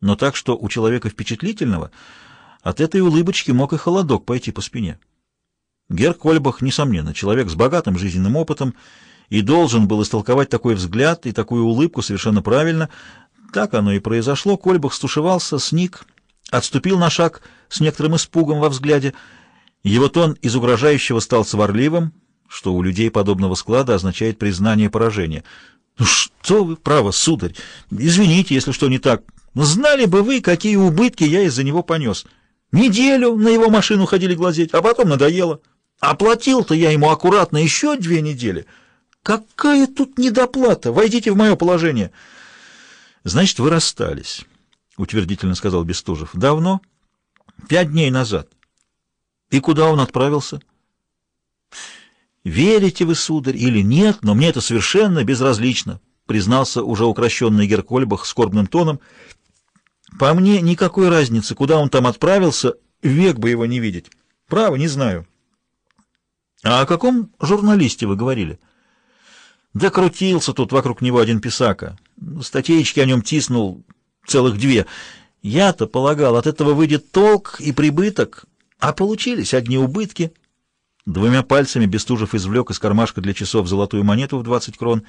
но так, что у человека впечатлительного от этой улыбочки мог и холодок пойти по спине. Гер Кольбах, несомненно, человек с богатым жизненным опытом, и должен был истолковать такой взгляд и такую улыбку совершенно правильно. Так оно и произошло. Кольбах стушевался, сник, отступил на шаг с некоторым испугом во взгляде. Его тон из угрожающего стал сварливым, что у людей подобного склада означает признание поражения. «Ну что вы, право, сударь! Извините, если что не так. Но знали бы вы, какие убытки я из-за него понес. Неделю на его машину ходили глазеть, а потом надоело. Оплатил-то я ему аккуратно еще две недели». Какая тут недоплата? Войдите в мое положение. Значит, вы расстались, утвердительно сказал Бестужев. Давно? Пять дней назад. И куда он отправился? Верите вы, сударь, или нет, но мне это совершенно безразлично, признался уже укращенный Геркольбах скорбным тоном. По мне никакой разницы, куда он там отправился, век бы его не видеть. Право, не знаю. А о каком журналисте вы говорили? — да крутился тут вокруг него один писака. Статейки о нем тиснул целых две. Я-то полагал, от этого выйдет толк и прибыток, а получились одни убытки. Двумя пальцами Бестужев извлек из кармашка для часов золотую монету в двадцать крон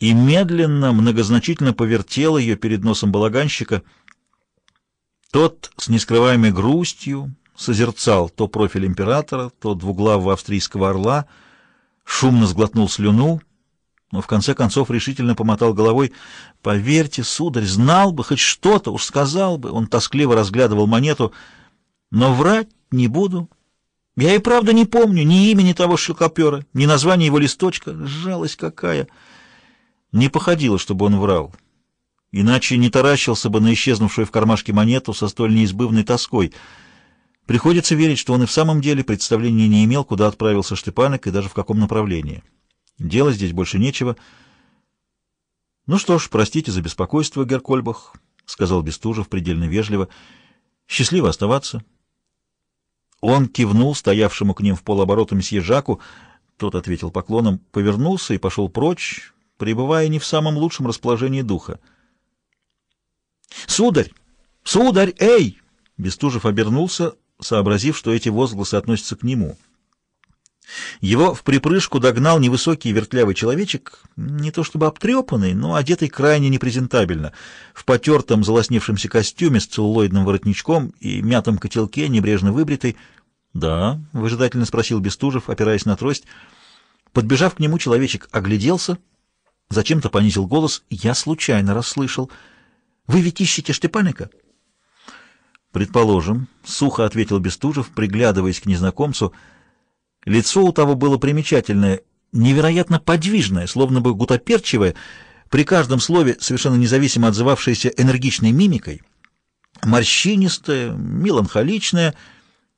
и медленно, многозначительно повертел ее перед носом балаганщика. Тот с нескрываемой грустью созерцал то профиль императора, то двуглавого австрийского орла, шумно сглотнул слюну, но в конце концов решительно помотал головой. «Поверьте, сударь, знал бы хоть что-то, уж сказал бы». Он тоскливо разглядывал монету. «Но врать не буду. Я и правда не помню ни имени того шелкопера, ни названия его листочка. Жалость какая!» Не походило, чтобы он врал. Иначе не таращился бы на исчезнувшую в кармашке монету со столь неизбывной тоской. Приходится верить, что он и в самом деле представления не имел, куда отправился Штепанок и даже в каком направлении. Делать здесь больше нечего. — Ну что ж, простите за беспокойство, Геркольбах, — сказал Бестужев предельно вежливо. — Счастливо оставаться. Он кивнул стоявшему к ним в полоборота месье Жаку. Тот ответил поклоном, повернулся и пошел прочь, пребывая не в самом лучшем расположении духа. — Сударь! Сударь! Эй! Бестужев обернулся, сообразив, что эти возгласы относятся к нему. — его в припрыжку догнал невысокий вертлявый человечек, не то чтобы обтрепанный, но одетый крайне непрезентабельно, в потертом залоснившемся костюме с целлулоидным воротничком и мятом котелке, небрежно выбритый. «Да», — выжидательно спросил Бестужев, опираясь на трость. Подбежав к нему, человечек огляделся, зачем-то понизил голос. «Я случайно расслышал. Вы ведь ищете Штепаника?» «Предположим», — сухо ответил Бестужев, приглядываясь к незнакомцу, — Лицо у того было примечательное, невероятно подвижное, словно бы гутоперчивое, при каждом слове совершенно независимо отзывавшееся энергичной мимикой, морщинистое, меланхоличное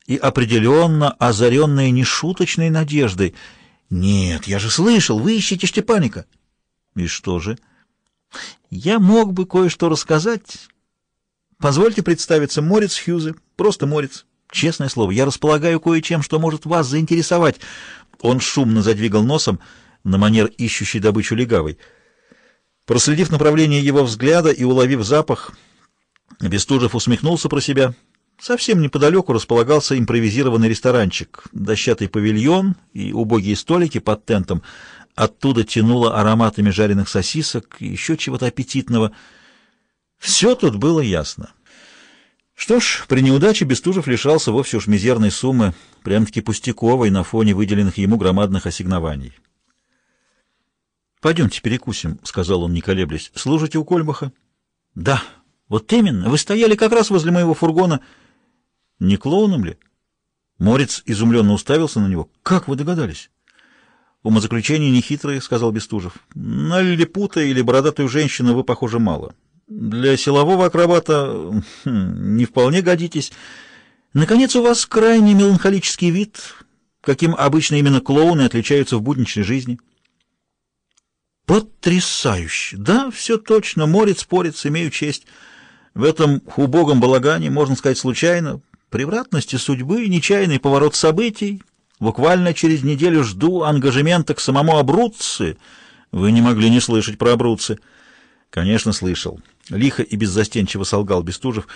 и определенно озаренное нешуточной надеждой. «Нет, я же слышал, вы ищете Штепаника». «И что же?» «Я мог бы кое-что рассказать. Позвольте представиться, Морец Хьюзе, просто Морец». Честное слово, я располагаю кое-чем, что может вас заинтересовать. Он шумно задвигал носом на манер ищущей добычу легавой. Проследив направление его взгляда и уловив запах, Бестужев усмехнулся про себя. Совсем неподалеку располагался импровизированный ресторанчик, дощатый павильон и убогие столики под тентом. Оттуда тянуло ароматами жареных сосисок и еще чего-то аппетитного. Все тут было ясно. Что ж, при неудаче Бестужев лишался вовсе уж мизерной суммы, прям-таки пустяковой на фоне выделенных ему громадных ассигнований. «Пойдемте перекусим», — сказал он, не колеблясь. «Служите у Кольбаха?» «Да, вот именно. Вы стояли как раз возле моего фургона. Не клоуном ли?» Морец изумленно уставился на него. «Как вы догадались?» «Умозаключение нехитрое», — сказал Бестужев. «На лилипута или бородатую женщину вы, похоже, мало». Для силового акробата хм, не вполне годитесь. Наконец, у вас крайне меланхолический вид, каким обычно именно клоуны отличаются в будничной жизни. Потрясающе! Да, все точно. Морец, порец, имею честь. В этом убогом балагане, можно сказать, случайно, превратности судьбы, нечаянный поворот событий. Буквально через неделю жду ангажемента к самому Абруцци. Вы не могли не слышать про Абруцци. Конечно, слышал. — Лихо и беззастенчиво солгал Бестужев.